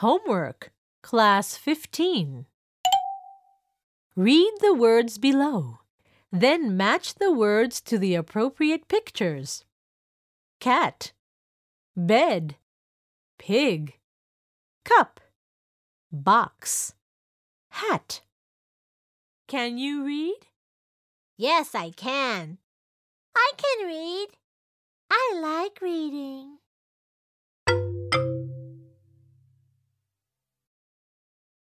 Homework, Class 15. Read the words below. Then match the words to the appropriate pictures. Cat, bed, pig, cup, box, hat. Can you read? Yes, I can. I can read. I like reading.